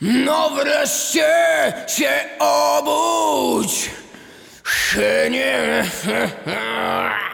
No wreszcie się obudź! Chynie!